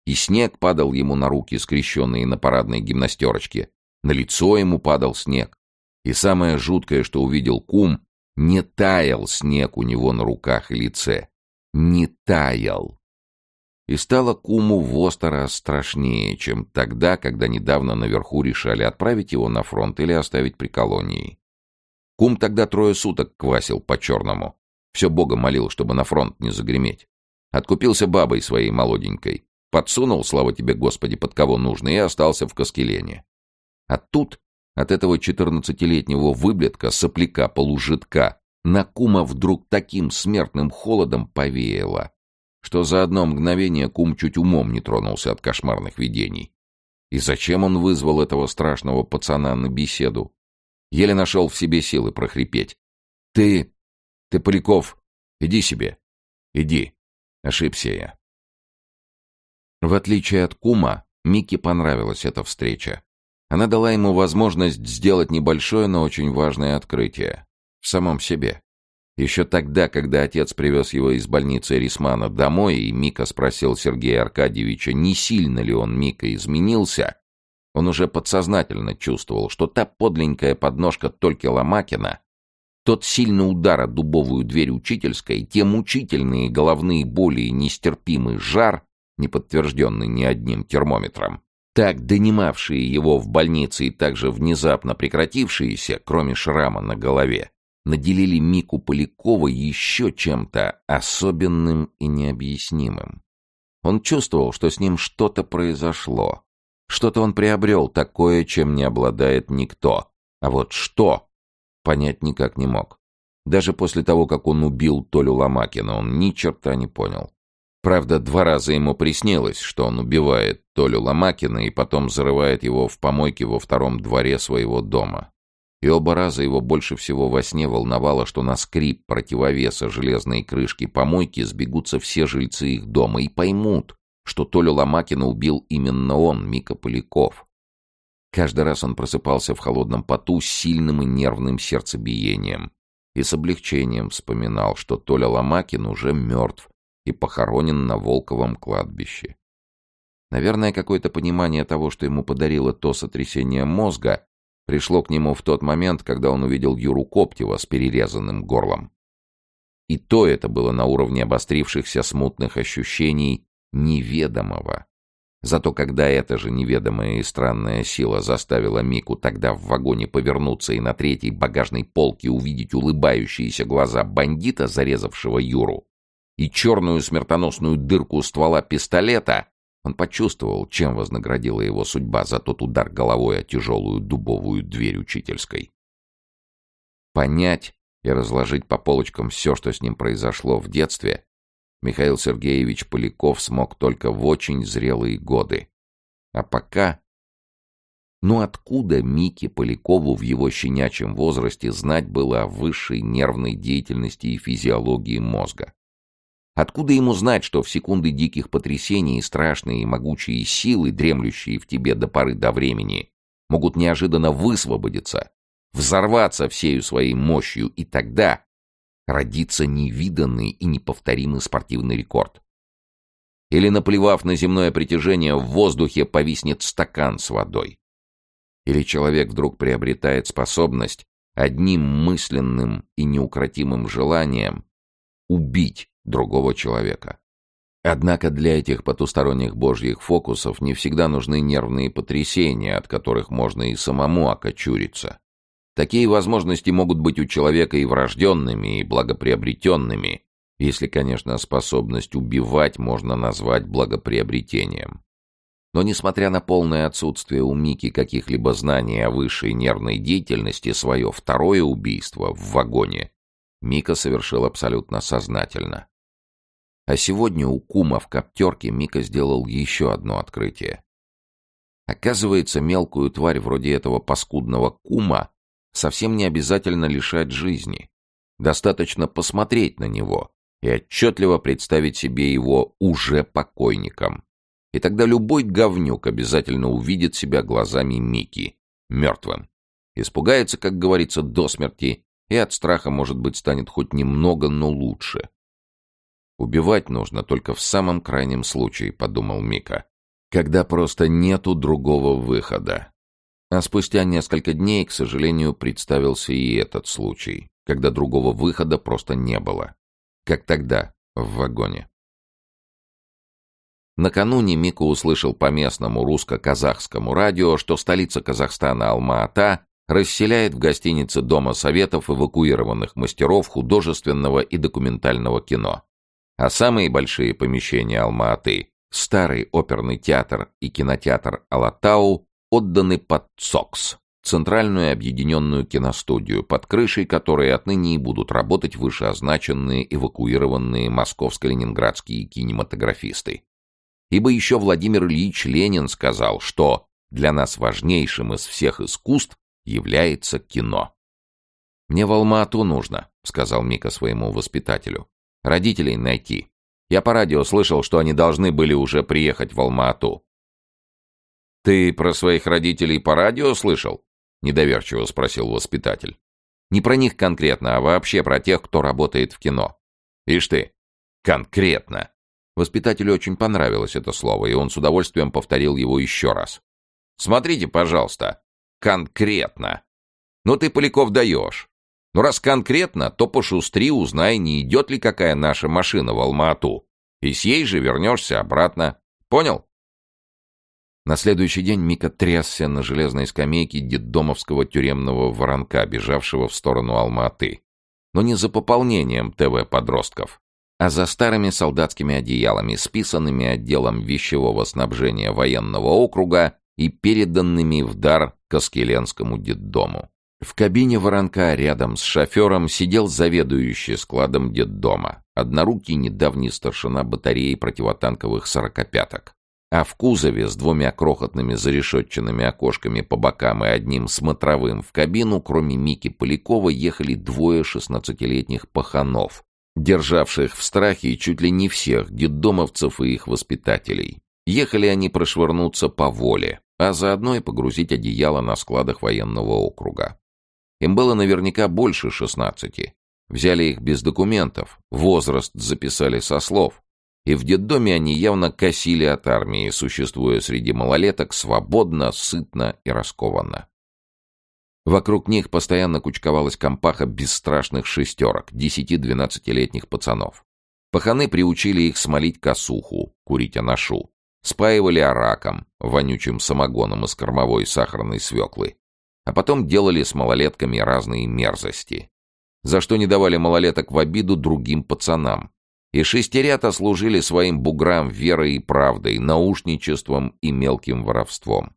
И снег падал ему на руки, скрещенные на парадной гимнастерочке. На лицо ему падал снег. И самое жуткое, что увидел кум, не таял снег у него на руках и лице. Не таял. И стало куму в Остера страшнее, чем тогда, когда недавно наверху решали отправить его на фронт или оставить при колонии. Кум тогда трое суток квасил по-черному. Все Бога молил, чтобы на фронт не загреметь. Откупился бабой своей молоденькой. Подсунул, слава тебе, Господи, под кого нужно, и остался в Каскелене. А тут от этого четырнадцатилетнего выблетка, сопляка, полужитка, на кума вдруг таким смертным холодом повеяло, что за одно мгновение кум чуть умом не тронулся от кошмарных видений. И зачем он вызвал этого страшного пацана на беседу? Еле нашел в себе силы прохрипеть. «Ты... ты, Поляков, иди себе. Иди. Ошибся я». В отличие от кума, Микки понравилась эта встреча. Она дала ему возможность сделать небольшое, но очень важное открытие. В самом себе. Еще тогда, когда отец привез его из больницы Рисмана домой, и Мика спросил Сергея Аркадьевича, не сильно ли он, Мика, изменился, он уже подсознательно чувствовал, что та подленькая подножка Тольки Ломакина, тот сильный удар о дубовую дверь учительской, те мучительные головные боли и нестерпимый жар, не подтвержденный ни одним термометром, так донимавшие его в больнице и также внезапно прекратившиеся, кроме шрама на голове, наделили Мику Полякова еще чем-то особенным и необъяснимым. Он чувствовал, что с ним что-то произошло. Что-то он приобрел такое, чем не обладает никто. А вот что, понять никак не мог. Даже после того, как он убил Толю Ломакина, он ни черта не понял. Правда, два раза ему приснилось, что он убивает Толю Ломакина и потом зарывает его в помойке во втором дворе своего дома. И оба раза его больше всего во сне волновало, что на скрип противовеса железной крышки помойки сбегутся все жильцы их дома и поймут, что Толю Ломакина убил именно он, Мика Поляков. Каждый раз он просыпался в холодном поту с сильным и нервным сердцебиением и с облегчением вспоминал, что Толя Ломакин уже мертв, и похоронен на Волковом кладбище. Наверное, какое-то понимание того, что ему подарило то сотрясение мозга, пришло к нему в тот момент, когда он увидел Юру Коптева с перерезанным горлом. И то это было на уровне обострившихся смутных ощущений неведомого. Зато когда эта же неведомая и странная сила заставила Мику тогда в вагоне повернуться и на третьей багажной полке увидеть улыбающиеся глаза бандита, зарезавшего Юру, и черную смертоносную дырку ствола пистолета, он почувствовал, чем вознаградила его судьба за тот удар головой о тяжелую дубовую дверь учительской. Понять и разложить по полочкам все, что с ним произошло в детстве, Михаил Сергеевич Поляков смог только в очень зрелые годы. А пока... Ну откуда Мике Полякову в его щенячьем возрасте знать было о высшей нервной деятельности и физиологии мозга? Откуда ему знать, что в секунды диких потрясений страшные и могучие силы, дремлющие в тебе до поры до времени, могут неожиданно высвободиться, взорваться всею своей мощью, и тогда родится невиданный и неповторимый спортивный рекорд. Или, наплевав на земное притяжение, в воздухе повиснет стакан с водой. Или человек вдруг приобретает способность одним мысленным и неукротимым желанием убить другого человека. Однако для этих потусторонних божьих фокусов не всегда нужны нервные потрясения, от которых можно и самому окочуриться. Такие возможности могут быть у человека и врожденными, и благоприобретенными, если, конечно, способность убивать можно назвать благоприобретением. Но несмотря на полное отсутствие у Мики каких-либо знаний о высшей нервной деятельности, свое второе убийство в вагоне Мика совершил абсолютно сознательно. А сегодня у кума в коптерке Мика сделал еще одно открытие. Оказывается, мелкую тварь вроде этого паскудного кума совсем не обязательно лишать жизни. Достаточно посмотреть на него и отчетливо представить себе его уже покойником. И тогда любой говнюк обязательно увидит себя глазами Мики, мертвым. Испугается, как говорится, до смерти, и от страха, может быть, станет хоть немного, но лучше. Убивать нужно только в самом крайнем случае, подумал Мика, когда просто нету другого выхода. А спустя несколько дней, к сожалению, представился и этот случай, когда другого выхода просто не было. Как тогда, в вагоне. Накануне Мика услышал по местному русско-казахскому радио, что столица Казахстана Алма-Ата расселяет в гостинице Дома Советов эвакуированных мастеров художественного и документального кино. А самые большие помещения Алма-Аты, старый оперный театр и кинотеатр Алатау, отданы под ЦОКС, Центральную объединенную киностудию, под крышей которой отныне и будут работать вышеозначенные эвакуированные московско-ленинградские кинематографисты. Ибо еще Владимир Ильич Ленин сказал, что для нас важнейшим из всех искусств является кино. «Мне в Алма-Ату нужно», — сказал Мика своему воспитателю. Родителей найти. Я по радио слышал, что они должны были уже приехать в Алма-Ату». «Ты про своих родителей по радио слышал?» — недоверчиво спросил воспитатель. «Не про них конкретно, а вообще про тех, кто работает в кино. Ишь ты, конкретно!» Воспитателю очень понравилось это слово, и он с удовольствием повторил его еще раз. «Смотрите, пожалуйста, конкретно. Ну ты, Поляков, даешь. Ну раз конкретно, то пошустри, узнай, не идет ли какая наша машина в Алма-Ату. И с ей же вернешься обратно. Понял?» На следующий день Мика трясся на железной скамейке детдомовского тюремного воронка, бежавшего в сторону Алма-Аты. Но не за пополнением ТВ подростков, а за старыми солдатскими одеялами, списанными отделом вещевого снабжения военного округа и переданными в дар Каскеленскому детдому. В кабине воронка рядом с шофером сидел заведующий складом детдома, однорукий недавний старшина батареи противотанковых сорокопяток. А в кузове с двумя крохотными зарешетченными окошками по бокам и одним смотровым в кабину, кроме Мики Полякова, ехали двое шестнадцатилетних паханов, державших в страхе чуть ли не всех детдомовцев и их воспитателей. Ехали они прошвырнуться по воле, а заодно и погрузить одеяло на складах военного округа. Им было наверняка больше шестнадцати. Взяли их без документов, возраст записали со слов. И в детдоме они явно косили от армии, существуя среди малолеток свободно, сытно и раскованно. Вокруг них постоянно кучковалась компаха бесстрашных шестерок, десяти-двенадцатилетних пацанов. Паханы приучили их смолить косуху, курить анашу. Спаивали араком, вонючим самогоном из кормовой сахарной свеклы. А потом делали с малолетками разные мерзости. За что не давали малолеток в обиду другим пацанам. И шестерята служили своим буграм верой и правдой, наушничеством и мелким воровством.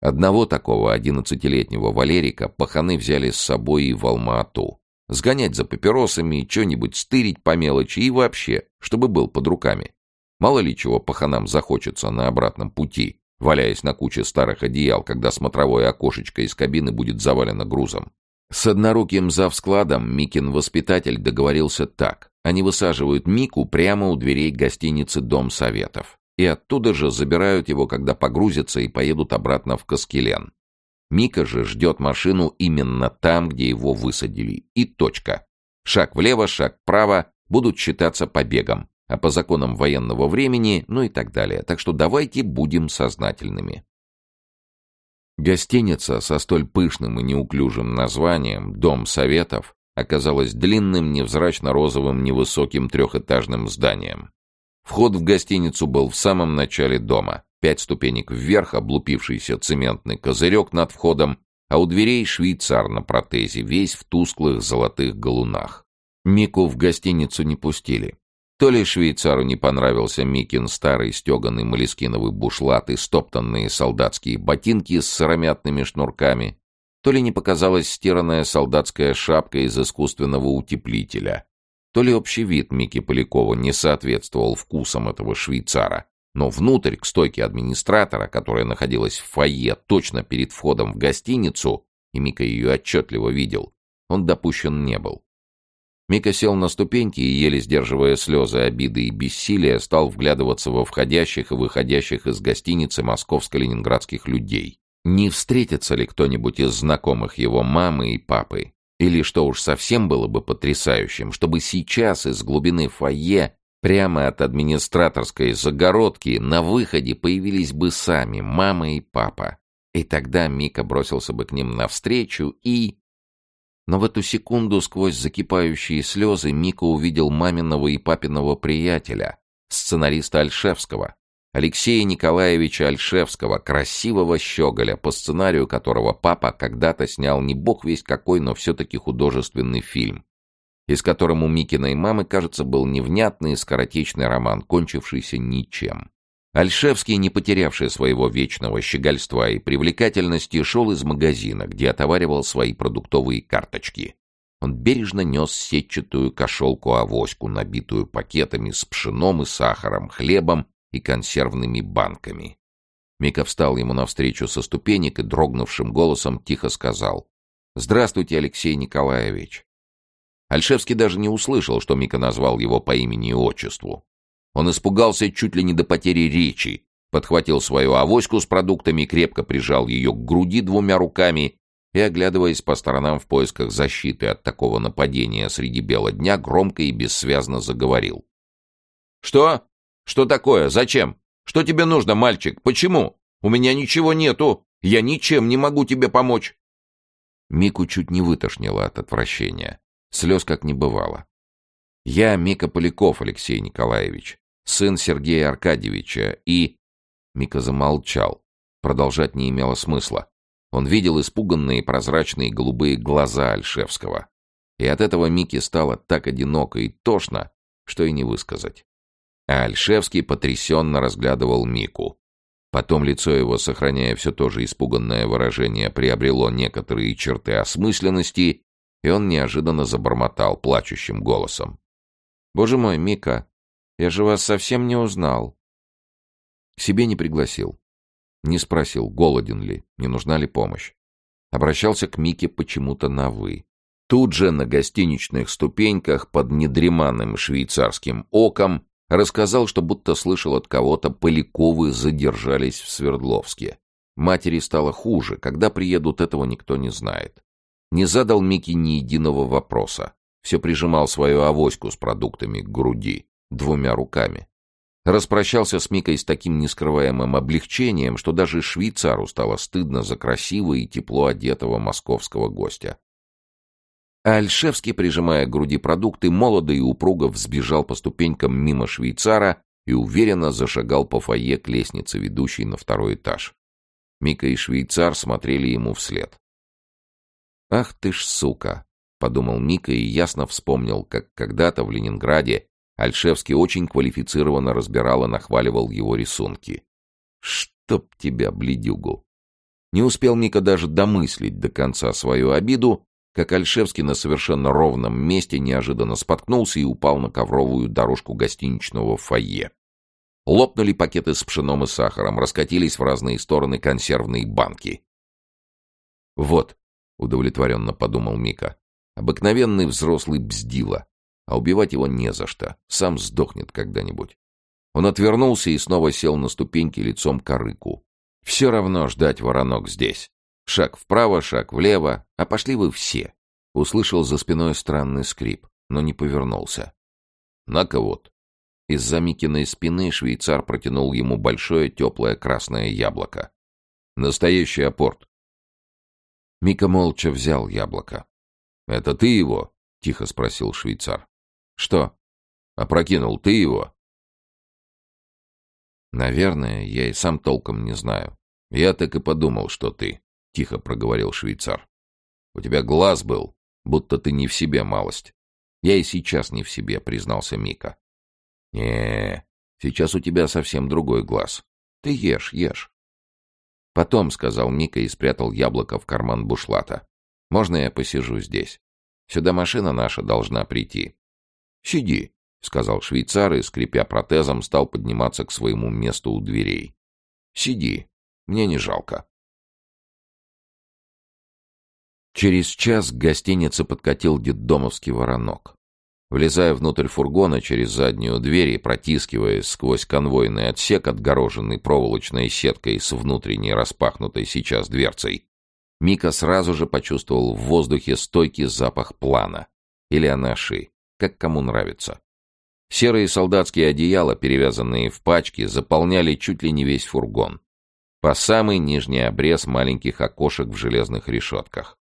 Одного такого одиннадцатилетнего Валерика паханы взяли с собой и в Алма-Ату. Сгонять за папиросами, что-нибудь стырить по мелочи и вообще, чтобы был под руками. Мало ли чего паханам захочется на обратном пути, валяясь на куче старых одеял, когда смотровое окошечко из кабины будет завалено грузом. С одноруким завскладом Микин воспитатель договорился так. Они высаживают Мику прямо у дверей гостиницы «Дом Советов» и оттуда же забирают его, когда погрузятся и поедут обратно в Каскелен. Мика же ждет машину именно там, где его высадили. И точка. Шаг влево, шаг вправо будут считаться побегом, а по законам военного времени, ну и так далее. Так что давайте будем сознательными. Гостиница со столь пышным и неуклюжим названием «Дом Советов» оказалась длинным, невзрачно-розовым, невысоким трехэтажным зданием. Вход в гостиницу был в самом начале дома. Пять ступенек вверх, облупившийся цементный козырек над входом, а у дверей швейцар на протезе, весь в тусклых золотых галунах. Мику в гостиницу не пустили. То ли швейцару не понравился Микин старый стеганый молескиновый бушлат и стоптанные солдатские ботинки с сыромятными шнурками, то ли не показалась стиранная солдатская шапка из искусственного утеплителя, то ли общий вид Мики Полякова не соответствовал вкусам этого швейцара, но внутрь, к стойке администратора, которая находилась в фойе точно перед входом в гостиницу, и Мика ее отчетливо видел, он допущен не был. Мика сел на ступеньки и, еле сдерживая слезы обиды и бессилия, стал вглядываться во входящих и выходящих из гостиницы московско-ленинградских людей. Не встретится ли кто-нибудь из знакомых его мамы и папы? Или, что уж совсем было бы потрясающим, чтобы сейчас из глубины фойе, прямо от администраторской загородки, на выходе появились бы сами мама и папа. И тогда Мика бросился бы к ним навстречу и... Но в эту секунду сквозь закипающие слезы Мика увидел маминого и папиного приятеля, сценариста Альшевского, Алексея Николаевича Альшевского, красивого щеголя, по сценарию которого папа когда-то снял не бог весь какой, но все-таки художественный фильм, из которым у Микиной мамы, кажется, был невнятный скоротечный роман, кончившийся ничем. Альшевский, не потерявший своего вечного щегольства и привлекательности, шел из магазина, где отоваривал свои продуктовые карточки. Он бережно нес сетчатую кошелку-авоську, набитую пакетами с пшеном и сахаром, хлебом и консервными банками. Мика встал ему навстречу со ступенек и дрогнувшим голосом тихо сказал «Здравствуйте, Алексей Николаевич». Альшевский даже не услышал, что Мика назвал его по имени и отчеству. Он испугался чуть ли не до потери речи, подхватил свою авоську с продуктами, крепко прижал ее к груди двумя руками и, оглядываясь по сторонам в поисках защиты от такого нападения среди бела дня, громко и бессвязно заговорил. «Что? Что такое? Зачем? Что тебе нужно, мальчик? Почему? У меня ничего нету. Я ничем не могу тебе помочь». Мику чуть не вытошнило от отвращения. Слез как не бывало. «Я Мика Поляков Алексей Николаевич, сын Сергея Аркадьевича, и...» Мика замолчал. Продолжать не имело смысла. Он видел испуганные прозрачные голубые глаза Альшевского. И от этого Мике стало так одиноко и тошно, что и не высказать. А Альшевский потрясенно разглядывал Мику. Потом лицо его, сохраняя все то же испуганное выражение, приобрело некоторые черты осмысленности, и он неожиданно забормотал плачущим голосом. «Боже мой, Мика, я же вас совсем не узнал». К себе не пригласил. Не спросил, голоден ли, не нужна ли помощь. Обращался к Мике почему-то на «вы». Тут же на гостиничных ступеньках под недреманным швейцарским оком рассказал, что будто слышал от кого-то, Поляковы задержались в Свердловске. Матери стало хуже, когда приедут, этого никто не знает. Не задал Мике ни единого вопроса. Все прижимал свою авоську с продуктами к груди, двумя руками. Распрощался с Микой с таким нескрываемым облегчением, что даже швейцару стало стыдно за красивого и тепло одетого московского гостя. А Альшевский, прижимая к груди продукты, молодо и упруго взбежал по ступенькам мимо швейцара и уверенно зашагал по фойе к лестнице, ведущей на второй этаж. Мика и швейцар смотрели ему вслед. «Ах ты ж сука!» — подумал Мика и ясно вспомнил, как когда-то в Ленинграде Альшевский очень квалифицированно разбирал и нахваливал его рисунки. «Чтоб тебя, бледюгу!» Не успел Мика даже домыслить до конца свою обиду, как Альшевский на совершенно ровном месте неожиданно споткнулся и упал на ковровую дорожку гостиничного фойе. Лопнули пакеты с пшеном и сахаром, раскатились в разные стороны консервные банки. «Вот», — удовлетворенно подумал Мика, — «обыкновенный взрослый бздила, а убивать его не за что. Сам сдохнет когда-нибудь. Он отвернулся и снова сел на ступеньки лицом к арыку. Все равно ждать воронок здесь. Шаг вправо, шаг влево, а пошли вы все. Услышал за спиной странный скрип, но не повернулся. На-ка вот. Из-за Микиной спины швейцар протянул ему большое теплое красное яблоко. Настоящий апорт. Мика молча взял яблоко. «Это ты его?» — тихо спросил швейцар. Что? Опрокинул ты его? Наверное, я и сам толком не знаю. Я так и подумал, что ты, тихо проговорил швейцар. У тебя глаз был, будто ты не в себе малость. Я и сейчас не в себе, признался Мика. Не, сейчас у тебя совсем другой глаз. Ты ешь, ешь. Потом, сказал Мика и спрятал яблоко в карман бушлата. Можно я посижу здесь? Сюда машина наша должна прийти. «Сиди», — сказал швейцар и, скрипя протезом, стал подниматься к своему месту у дверей. «Сиди, мне не жалко». Через час к гостинице подкатил детдомовский воронок. Влезая внутрь фургона через заднюю дверь и протискиваясь сквозь конвойный отсек, отгороженный проволочной сеткой с внутренней распахнутой сейчас дверцей, Мика сразу же почувствовал в воздухе стойкий запах плана или анаши как кому нравится. Серые солдатские одеяла, перевязанные в пачки, заполняли чуть ли не весь фургон. По самый нижний обрез маленьких окошек в железных решетках.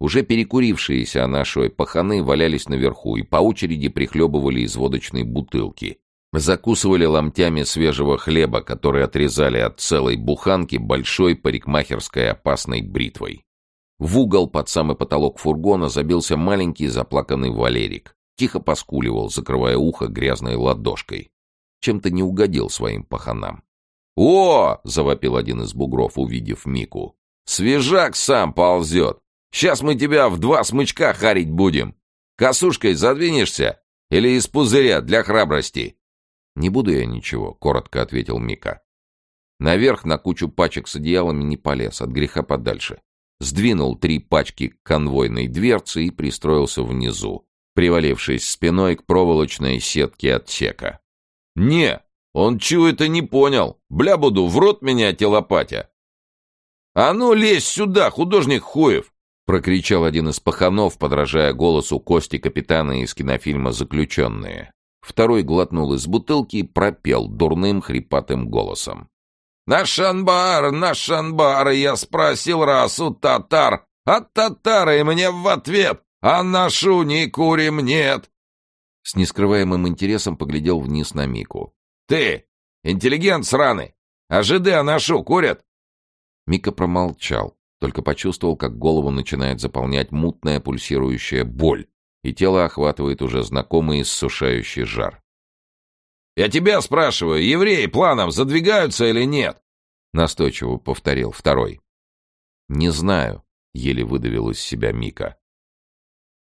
Уже перекурившиеся анашой паханы валялись наверху и по очереди прихлебывали из водочной бутылки. Закусывали ломтями свежего хлеба, который отрезали от целой буханки большой парикмахерской опасной бритвой. В угол под самый потолок фургона забился маленький заплаканный Валерик. Тихо поскуливал, закрывая ухо грязной ладошкой. Чем-то не угодил своим паханам. «О!» — завопил один из бугров, увидев Мику. «Свежак сам ползет! Сейчас мы тебя в два смычка харить будем! Косушкой задвинешься? Или из пузыря для храбрости?» «Не буду я ничего», — коротко ответил Мика. Наверх на кучу пачек с одеялами не полез, от греха подальше. Сдвинул три пачки к конвойной дверце и пристроился внизу, привалившись спиной к проволочной сетке отсека. «Не, он чего это не понял? Бля буду, в рот меня телопатя!» «А ну, лезь сюда, художник Хуев!» — прокричал один из паханов, подражая голосу Кости капитана из кинофильма «Заключенные». Второй глотнул из бутылки и пропел дурным хрипатым голосом. «Наш анбар, наш анбар, я спросил раз у татар, а татары мне в ответ, а нашу не курим нет!» С нескрываемым интересом поглядел вниз на Мику. «Ты, интеллигент сраный, а жиды анашу курят?» Мика промолчал, только почувствовал, как голову начинает заполнять мутная пульсирующая боль, и тело охватывает уже знакомый иссушающий жар. «Я тебя спрашиваю, евреи планом задвигаются или нет?» Настойчиво повторил второй. «Не знаю», — еле выдавил из себя Мика.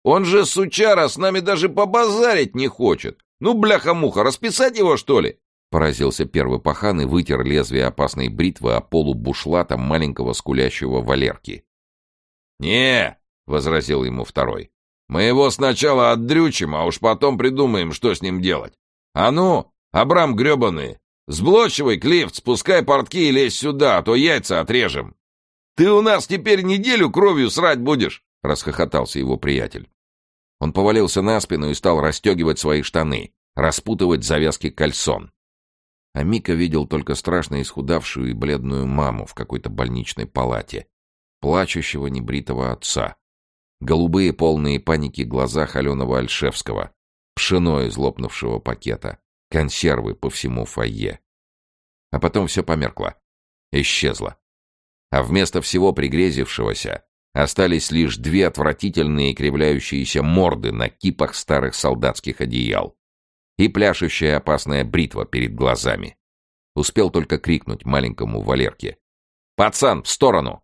«Он же, сучара, с нами даже побазарить не хочет! Ну, бляха-муха, расписать его, что ли?» Поразился первый пахан и вытер лезвие опасной бритвы о полу бушлата маленького скулящего Валерки. «Не!» — возразил ему второй. «Мы его сначала отдрючим, а уж потом придумаем, что с ним делать. А ну, Абрам гребаный, сблочивай клифт, спускай портки и лезь сюда, а то яйца отрежем. Ты у нас теперь неделю кровью срать будешь!» — расхохотался его приятель. Он повалился на спину и стал расстегивать свои штаны, распутывать завязки кальсон. А Мика видел только страшно исхудавшую и бледную маму в какой-то больничной палате, плачущего небритого отца, голубые полные паники глаза холеного Альшевского, пшено из лопнувшего пакета, консервы по всему фойе. А потом все померкло, исчезло. А вместо всего пригрезившегося остались лишь две отвратительные кривляющиеся морды на кипах старых солдатских одеял и пляшущая опасная бритва перед глазами. Успел только крикнуть маленькому Валерке. «Пацан, в сторону!»